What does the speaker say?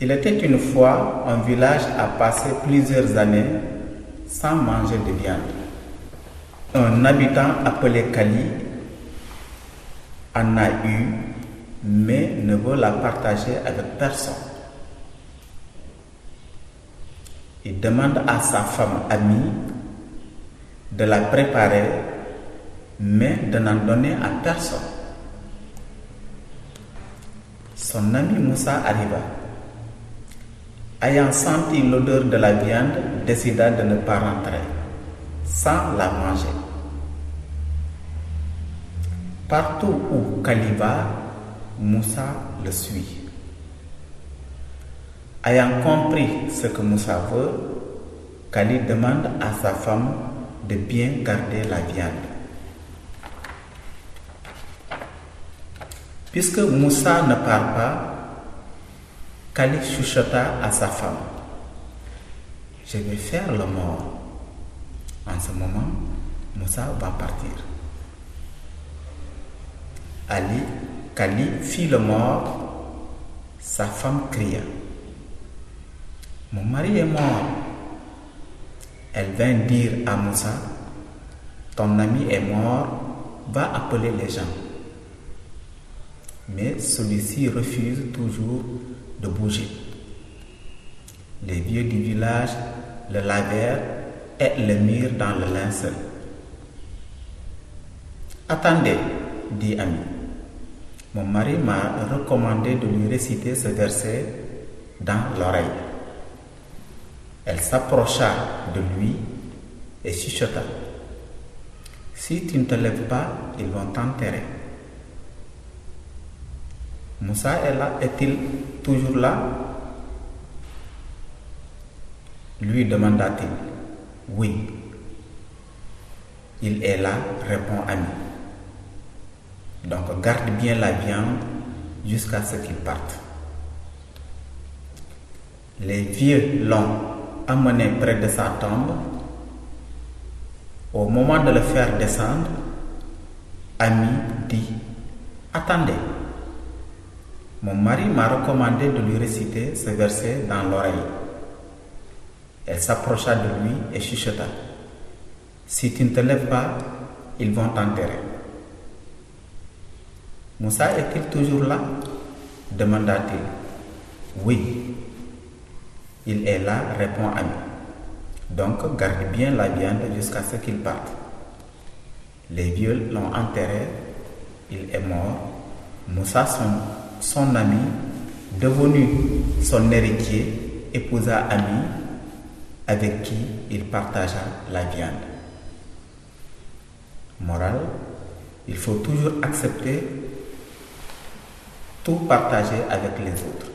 Il était une fois un village à passer plusieurs années sans manger de viande. Un habitant appelé Kali en a eu, mais ne veut la partager avec personne. Il demande à sa femme amie de la préparer, mais de n'en donner à personne. Son ami Moussa arriva. Ayant senti l'odeur de la viande, décida de ne pas rentrer sans la manger. Partout où Kali va, Moussa le suit. Ayant compris ce que Moussa veut, Kali demande à sa femme de bien garder la viande. Puisque Moussa ne parle pas, Kali chuchota à sa femme. Je vais faire le mort. En ce moment, Moussa va partir. Ali, Kali fit le mort. Sa femme cria. Mon mari est mort. Elle vint dire à Moussa, ton ami est mort, va appeler les gens. Mais celui-ci refuse toujours de bouger. Les vieux du village le lavèrent et le mirent dans le linceul. Attendez, dit Ami. Mon mari m'a recommandé de lui réciter ce verset dans l'oreille. Elle s'approcha de lui et chuchota. Si tu ne te lèves pas, ils vont t'enterrer. Moussa est là, est-il toujours là? Lui demanda-t-il. Oui. Il est là, répond Ami. Donc garde bien la viande jusqu'à ce qu'il parte. Les vieux l'ont amené près de sa tombe. Au moment de le faire descendre, Ami dit Attendez, mon mari m'a recommandé de lui réciter ce verset dans l'oreille. Elle s'approcha de lui et chuchota Si tu ne te lèves pas, ils vont t'enterrer. Moussa est-il toujours là? demanda-t-il. Oui. Il est là, répond Ami. Donc garde bien la viande jusqu'à ce qu'il parte. Les vieux l'ont enterré, il est mort. Moussa, son, son ami, devenu son héritier, épousa Ami, avec qui il partagea la viande. Morale, il faut toujours accepter tout partager avec les autres.